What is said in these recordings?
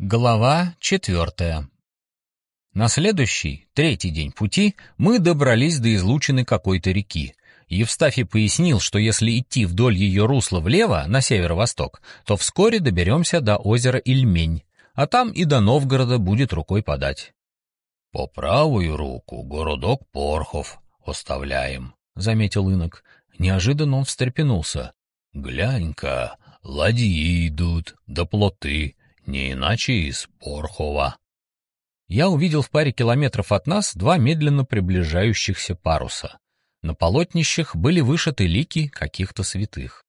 Глава четвертая. На следующий, третий день пути, мы добрались до излучины какой-то реки. Евстафий пояснил, что если идти вдоль ее русла влево, на северо-восток, то вскоре доберемся до озера Ильмень, а там и до Новгорода будет рукой подать. — По правую руку городок Порхов оставляем, — заметил инок. Неожиданно он встрепенулся. — Глянь-ка, ладьи идут, да плоты, не иначе из Порхова. Я увидел в паре километров от нас два медленно приближающихся паруса. На полотнищах были вышиты лики каких-то святых.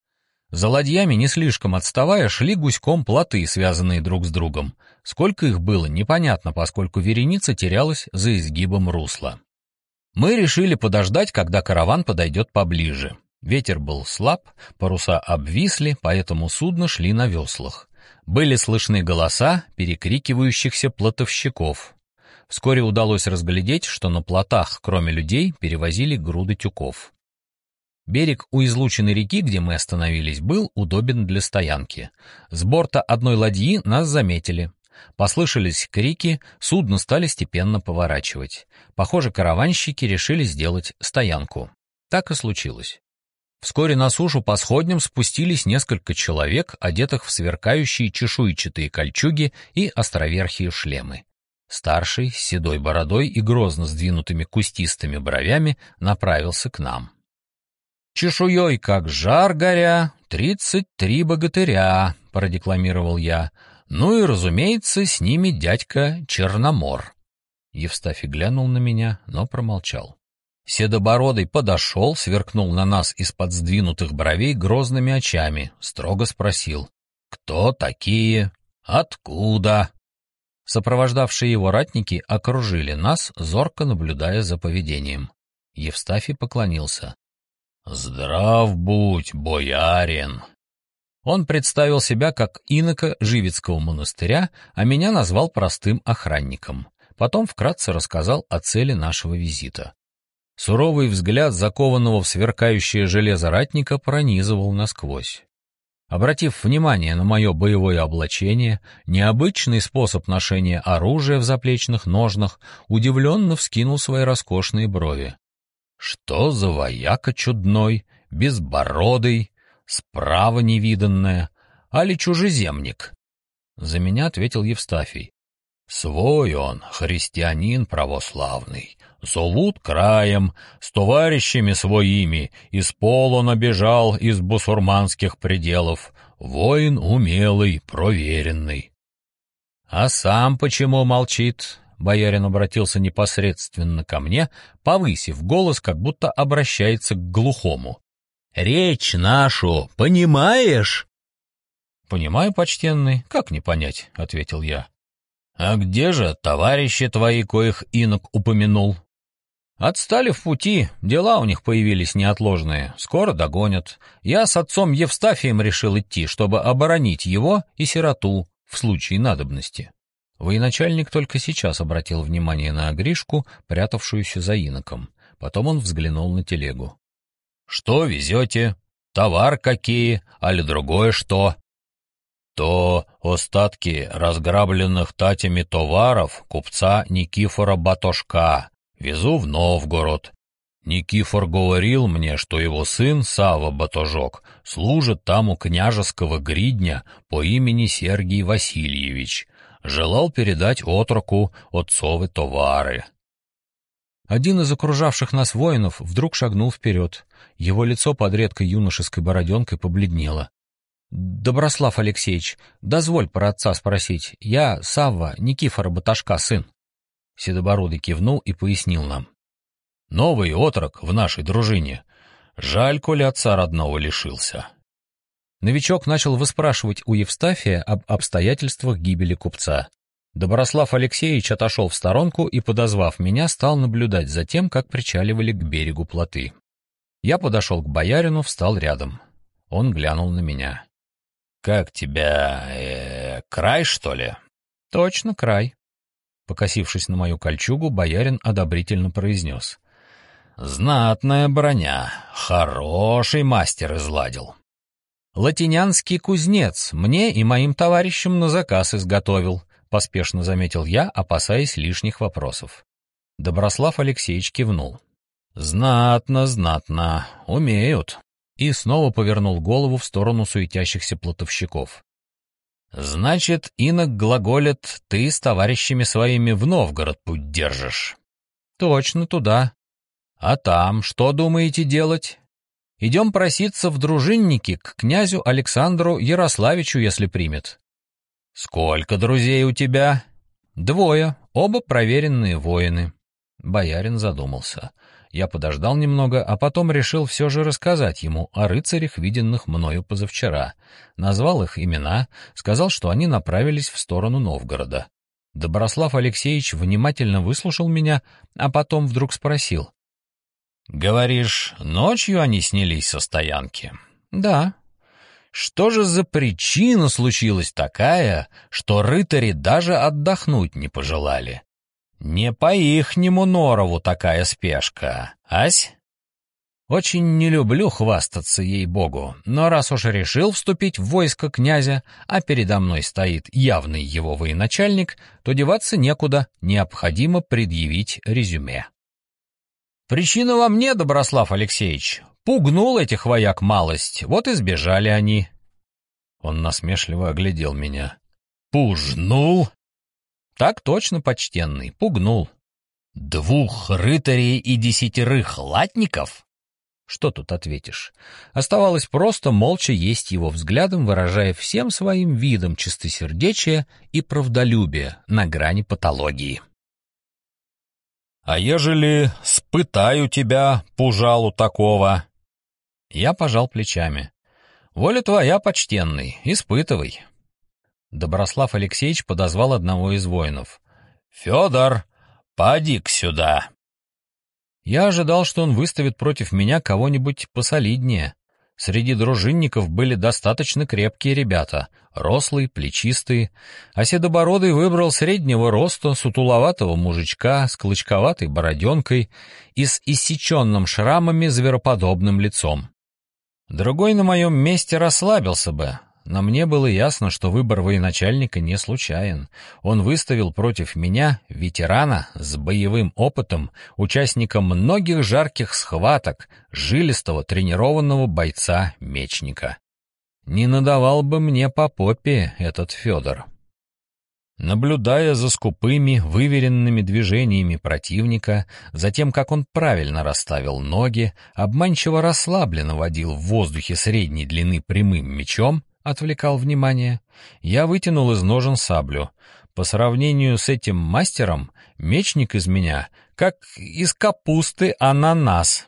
За ладьями, не слишком отставая, шли гуськом плоты, связанные друг с другом. Сколько их было, непонятно, поскольку вереница терялась за изгибом русла. Мы решили подождать, когда караван подойдет поближе. Ветер был слаб, паруса обвисли, поэтому судно шли на веслах. Были слышны голоса перекрикивающихся плотовщиков. Вскоре удалось разглядеть, что на плотах, кроме людей, перевозили груды тюков. Берег у излученной реки, где мы остановились, был удобен для стоянки. С борта одной ладьи нас заметили. Послышались крики, судно стали степенно поворачивать. Похоже, караванщики решили сделать стоянку. Так и случилось. Вскоре на сушу по сходням спустились несколько человек, одетых в сверкающие чешуйчатые кольчуги и островерхие шлемы. Старший, с седой бородой и грозно сдвинутыми кустистыми бровями, направился к нам. «Чешуей, как жар горя, тридцать три богатыря», — продекламировал я. «Ну и, разумеется, с ними дядька Черномор». Евстафий глянул на меня, но промолчал. Седобородый подошел, сверкнул на нас из-под сдвинутых бровей грозными очами, строго спросил. «Кто такие? Откуда?» Сопровождавшие его ратники окружили нас, зорко наблюдая за поведением. Евстафий поклонился. «Здрав будь, боярин!» Он представил себя как инока Живецкого монастыря, а меня назвал простым охранником. Потом вкратце рассказал о цели нашего визита. Суровый взгляд закованного в сверкающее железо ратника пронизывал насквозь. Обратив внимание на мое боевое облачение, необычный способ ношения оружия в заплечных ножнах, удивленно вскинул свои роскошные брови. Что за вояка чудной, безбородый, справа невиданная, али чужеземник? За меня ответил Евстафий. Свой он, христианин православный, зовут краем, с товарищами своими, из пола набежал из бусурманских пределов, воин умелый, проверенный. — А сам почему молчит? — боярин обратился непосредственно ко мне, повысив голос, как будто обращается к глухому. — Речь нашу понимаешь? — Понимаю, почтенный, как не понять, — ответил я. «А где же товарищи твои, коих инок упомянул?» «Отстали в пути, дела у них появились неотложные, скоро догонят. Я с отцом Евстафием решил идти, чтобы оборонить его и сироту в случае надобности». Военачальник только сейчас обратил внимание на Гришку, прятавшуюся за иноком. Потом он взглянул на телегу. «Что везете? Товар какие? Али другое что?» то остатки разграбленных татями товаров купца Никифора Батошка везу в Новгород. Никифор говорил мне, что его сын Сава Батожок служит там у княжеского гридня по имени Сергий Васильевич. Желал передать отроку отцовы товары. Один из окружавших нас воинов вдруг шагнул вперед. Его лицо под редкой юношеской бороденкой побледнело. «Доброслав Алексеевич, дозволь про отца спросить. Я Савва, Никифора Баташка, сын». Седобородый кивнул и пояснил нам. «Новый отрок в нашей дружине. Жаль, коли отца родного лишился». Новичок начал выспрашивать у Евстафия об обстоятельствах гибели купца. Доброслав Алексеевич отошел в сторонку и, подозвав меня, стал наблюдать за тем, как причаливали к берегу плоты. Я подошел к боярину, встал рядом. Он глянул на меня. «Как тебя... Э, край, что ли?» «Точно, край». Покосившись на мою кольчугу, боярин одобрительно произнес. «Знатная броня. Хороший мастер изладил». «Латинянский кузнец мне и моим товарищам на заказ изготовил. — поспешно заметил я, опасаясь лишних вопросов. Доброслав Алексеевич кивнул. «Знатно, знатно. Умеют». И снова повернул голову в сторону суетящихся плотовщиков. «Значит, инок глаголит, ты с товарищами своими в Новгород путь держишь». «Точно туда». «А там что думаете делать?» «Идем проситься в дружинники к князю Александру Ярославичу, если примет». «Сколько друзей у тебя?» «Двое, оба проверенные воины». Боярин задумался. Я подождал немного, а потом решил все же рассказать ему о рыцарях, виденных мною позавчера. Назвал их имена, сказал, что они направились в сторону Новгорода. Доброслав Алексеевич внимательно выслушал меня, а потом вдруг спросил. «Говоришь, ночью они снялись со стоянки?» «Да». «Что же за причина случилась такая, что рыцари даже отдохнуть не пожелали?» Не по-ихнему норову такая спешка, ась? Очень не люблю хвастаться ей-богу, но раз уж решил вступить в войско князя, а передо мной стоит явный его военачальник, то деваться некуда, необходимо предъявить резюме. Причина во мне, Доброслав Алексеевич. Пугнул этих вояк малость, вот и сбежали они. Он насмешливо оглядел меня. «Пужнул? Так точно, почтенный, пугнул. Двух рыцарей и десятерых латников? Что тут ответишь? Оставалось просто молча есть его взглядом, выражая всем своим видом чистосердечие и правдолюбие на грани патологии. «А ежели спытаю тебя, пужалу такого?» Я пожал плечами. «Воля твоя, почтенный, испытывай. Доброслав Алексеевич подозвал одного из воинов. «Федор, поди сюда!» Я ожидал, что он выставит против меня кого-нибудь посолиднее. Среди дружинников были достаточно крепкие ребята, рослые, плечистые, а Седобородый выбрал среднего роста, сутуловатого мужичка с клычковатой бороденкой и с иссеченным шрамами звероподобным лицом. Другой на моем месте расслабился бы, но мне было ясно, что выбор военачальника не случайен. Он выставил против меня ветерана с боевым опытом, участника многих жарких схваток, жилистого тренированного бойца-мечника. Не надавал бы мне по попе этот Федор. Наблюдая за скупыми, выверенными движениями противника, за тем, как он правильно расставил ноги, обманчиво расслабленно водил в воздухе средней длины прямым мечом, отвлекал внимание, я вытянул из ножен саблю. По сравнению с этим мастером, мечник из меня, как из капусты ананас.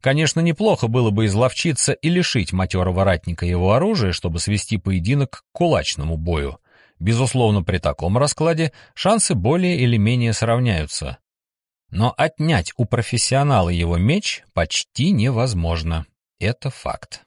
Конечно, неплохо было бы изловчиться и лишить матерого ратника его оружия, чтобы свести поединок к кулачному бою. Безусловно, при таком раскладе шансы более или менее сравняются. Но отнять у профессионала его меч почти невозможно. Это факт.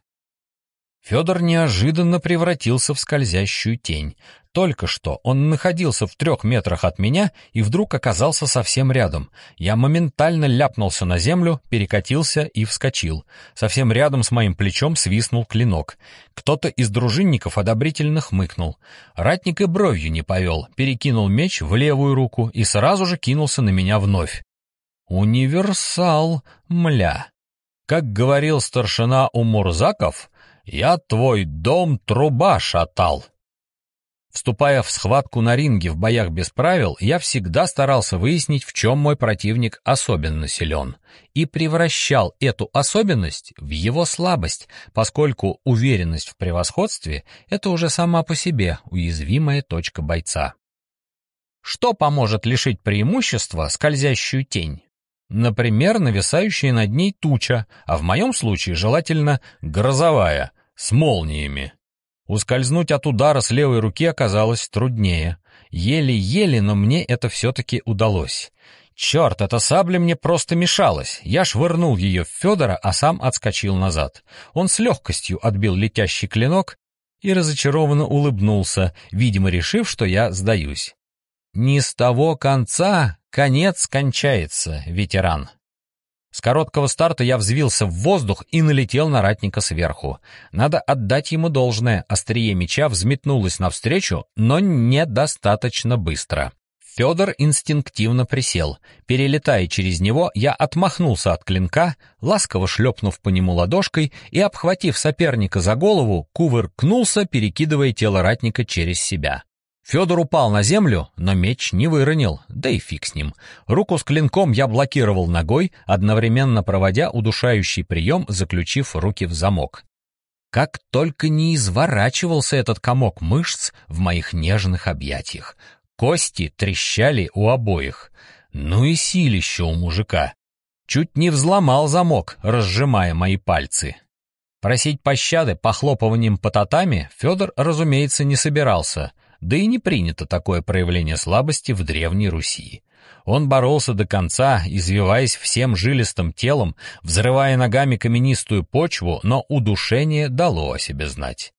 Федор неожиданно превратился в скользящую тень. Только что он находился в трех метрах от меня и вдруг оказался совсем рядом. Я моментально ляпнулся на землю, перекатился и вскочил. Совсем рядом с моим плечом свистнул клинок. Кто-то из дружинников одобрительно хмыкнул. Ратник и бровью не повел, перекинул меч в левую руку и сразу же кинулся на меня вновь. «Универсал, мля!» Как говорил старшина Умурзаков, я твой дом труба шатал. Вступая в схватку на ринге в боях без правил, я всегда старался выяснить, в чем мой противник особенно силен, и превращал эту особенность в его слабость, поскольку уверенность в превосходстве — это уже сама по себе уязвимая точка бойца. Что поможет лишить преимущества скользящую тень? Например, нависающая над ней туча, а в моем случае желательно грозовая, с молниями. Ускользнуть от удара с левой руки оказалось труднее. Еле-еле, но мне это все-таки удалось. Черт, эта сабля мне просто мешалась. Я швырнул ее в Федора, а сам отскочил назад. Он с легкостью отбил летящий клинок и разочарованно улыбнулся, видимо, решив, что я сдаюсь. Не с того конца конец кончается, ветеран. С короткого старта я взвился в воздух и налетел на ратника сверху. Надо отдать ему должное, острие меча взметнулось навстречу, но недостаточно быстро. Федор инстинктивно присел. Перелетая через него, я отмахнулся от клинка, ласково шлепнув по нему ладошкой и, обхватив соперника за голову, кувыркнулся, перекидывая тело ратника через себя. Федор упал на землю, но меч не выронил, да и фиг с ним. Руку с клинком я блокировал ногой, одновременно проводя удушающий прием, заключив руки в замок. Как только не изворачивался этот комок мышц в моих нежных объятиях. Кости трещали у обоих. Ну и силище у мужика. Чуть не взломал замок, разжимая мои пальцы. Просить пощады похлопыванием по татами Федор, разумеется, не собирался, да и не принято такое проявление слабости в Древней Руси. Он боролся до конца, извиваясь всем жилистым телом, взрывая ногами каменистую почву, но удушение дало о себе знать.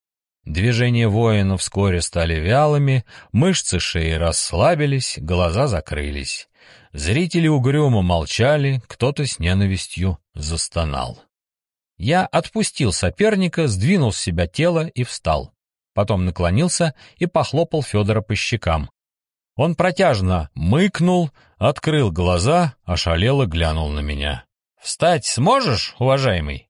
Движения воина вскоре стали вялыми, мышцы шеи расслабились, глаза закрылись. Зрители угрюмо молчали, кто-то с ненавистью застонал. Я отпустил соперника, сдвинул с себя тело и встал. Потом наклонился и похлопал Федора по щекам. Он протяжно мыкнул, открыл глаза, ошалело глянул на меня. «Встать сможешь, уважаемый?»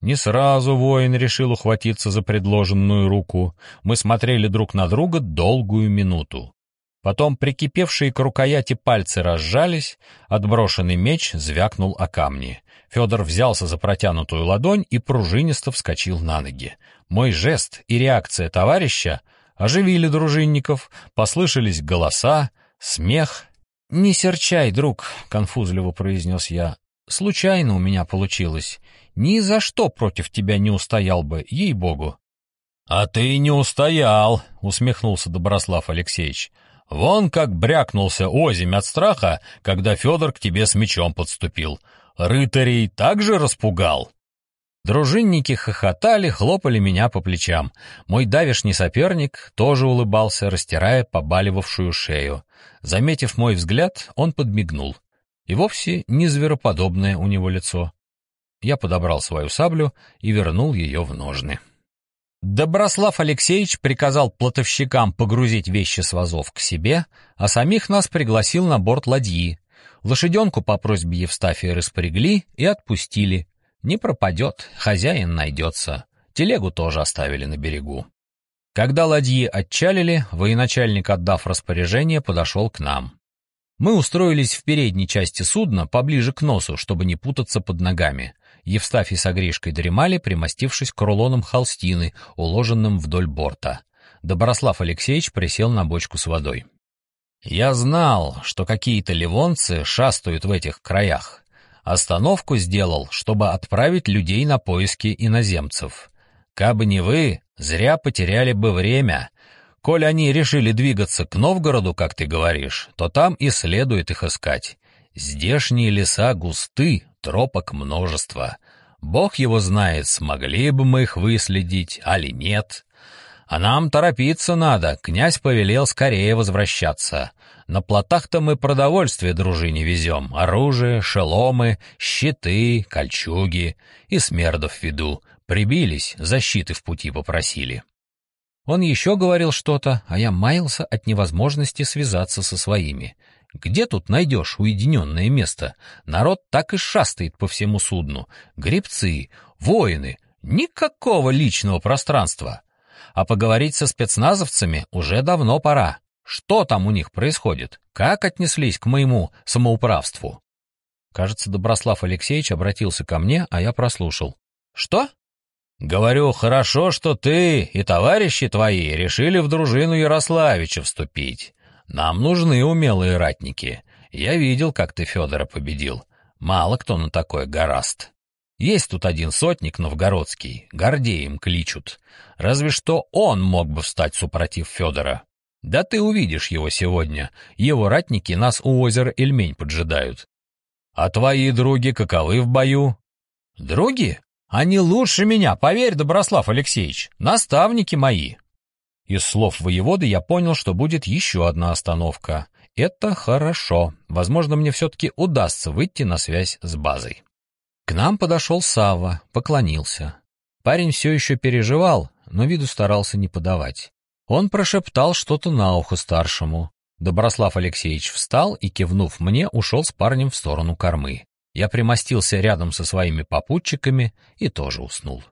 Не сразу воин решил ухватиться за предложенную руку. Мы смотрели друг на друга долгую минуту. Потом прикипевшие к рукояти пальцы разжались, отброшенный меч звякнул о камни. Федор взялся за протянутую ладонь и пружинисто вскочил на ноги. Мой жест и реакция товарища оживили дружинников, послышались голоса, смех. «Не серчай, друг», — конфузливо произнес я. «Случайно у меня получилось ни за что против тебя не устоял бы, ей-богу. — А ты не устоял, — усмехнулся Доброслав Алексеевич. — Вон как брякнулся озимь от страха, когда Федор к тебе с мечом подступил. Рытарей также распугал. Дружинники хохотали, хлопали меня по плечам. Мой давишний соперник тоже улыбался, растирая побаливавшую шею. Заметив мой взгляд, он подмигнул. И вовсе не звероподобное у него лицо. Я подобрал свою саблю и вернул ее в ножны. Доброслав Алексеевич приказал плотовщикам погрузить вещи с вазов к себе, а самих нас пригласил на борт ладьи. Лошаденку по просьбе Евстафия распрягли и отпустили. Не пропадет, хозяин найдется. Телегу тоже оставили на берегу. Когда ладьи отчалили, военачальник, отдав распоряжение, подошел к нам. Мы устроились в передней части судна, поближе к носу, чтобы не путаться под ногами. Евстафий с Агришкой дремали, примостившись к рулонам холстины, уложенным вдоль борта. Доброслав Алексеевич присел на бочку с водой. «Я знал, что какие-то ливонцы шастают в этих краях. Остановку сделал, чтобы отправить людей на поиски иноземцев. Кабы не вы, зря потеряли бы время. Коль они решили двигаться к Новгороду, как ты говоришь, то там и следует их искать. Здешние леса густы, тропок множество. Бог его знает, смогли бы мы их выследить, али нет. А нам торопиться надо, князь повелел скорее возвращаться. На плотах-то мы продовольствие дружине везем, оружие, шеломы, щиты, кольчуги. И смердов веду. Прибились, защиты в пути попросили. Он еще говорил что-то, а я маялся от невозможности связаться со своими. Где тут найдешь уединенное место? Народ так и шастает по всему судну. Гребцы, воины, никакого личного пространства. А поговорить со спецназовцами уже давно пора. Что там у них происходит? Как отнеслись к моему самоуправству? Кажется, Доброслав Алексеевич обратился ко мне, а я прослушал. Что? Говорю, хорошо, что ты и товарищи твои решили в дружину Ярославича вступить. Нам нужны умелые ратники. Я видел, как ты Федора победил. Мало кто на такое гораст. Есть тут один сотник новгородский, Гордеем кличут. Разве что он мог бы встать супротив Федора. Да ты увидишь его сегодня. Его ратники нас у озера Эльмень поджидают. А твои други каковы в бою? Други? Они лучше меня, поверь, Доброслав Алексеевич. Наставники мои. Из слов воеводы я понял, что будет еще одна остановка. Это хорошо. Возможно, мне все-таки удастся выйти на связь с базой. К нам подошел Савва, поклонился. Парень все еще переживал, но виду старался не подавать. Он прошептал что-то на ухо старшему. Доброслав Алексеевич встал и, кивнув мне, ушел с парнем в сторону кормы. Я примостился рядом со своими попутчиками и тоже уснул.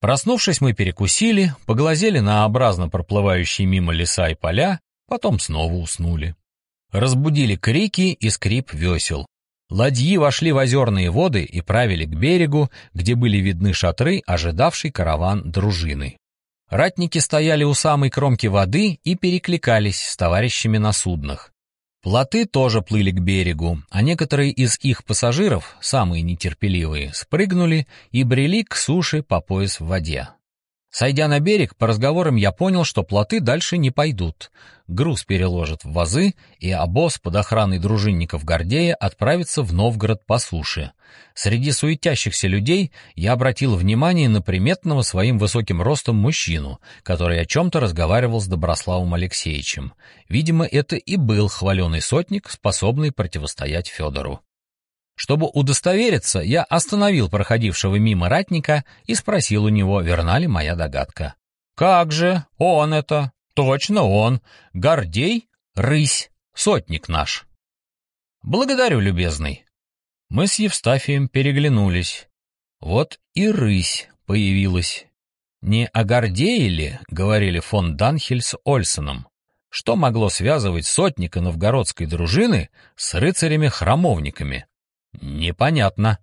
Проснувшись, мы перекусили, поглазели на образно проплывающие мимо леса и поля, потом снова уснули. Разбудили крики и скрип весел. Ладьи вошли в озерные воды и правили к берегу, где были видны шатры, ожидавший караван дружины. Ратники стояли у самой кромки воды и перекликались с товарищами на суднах. Плоты тоже плыли к берегу, а некоторые из их пассажиров, самые нетерпеливые, спрыгнули и брели к суше по пояс в воде. Сойдя на берег, по разговорам я понял, что плоты дальше не пойдут. Груз переложат в вазы, и обоз под охраной дружинников Гордея отправится в Новгород по суше. Среди суетящихся людей я обратил внимание на приметного своим высоким ростом мужчину, который о чем-то разговаривал с Доброславом Алексеевичем. Видимо, это и был хваленый сотник, способный противостоять Федору. Чтобы удостовериться, я остановил проходившего мимо ратника и спросил у него, верна ли моя догадка. «Как же, он это! Точно он! Гордей, рысь, сотник наш!» «Благодарю, любезный!» Мы с Евстафием переглянулись. Вот и рысь появилась. Не о Гордее ли, говорили фон Данхель с Ольсоном, что могло связывать сотника новгородской дружины с рыцарями-храмовниками? Непонятно.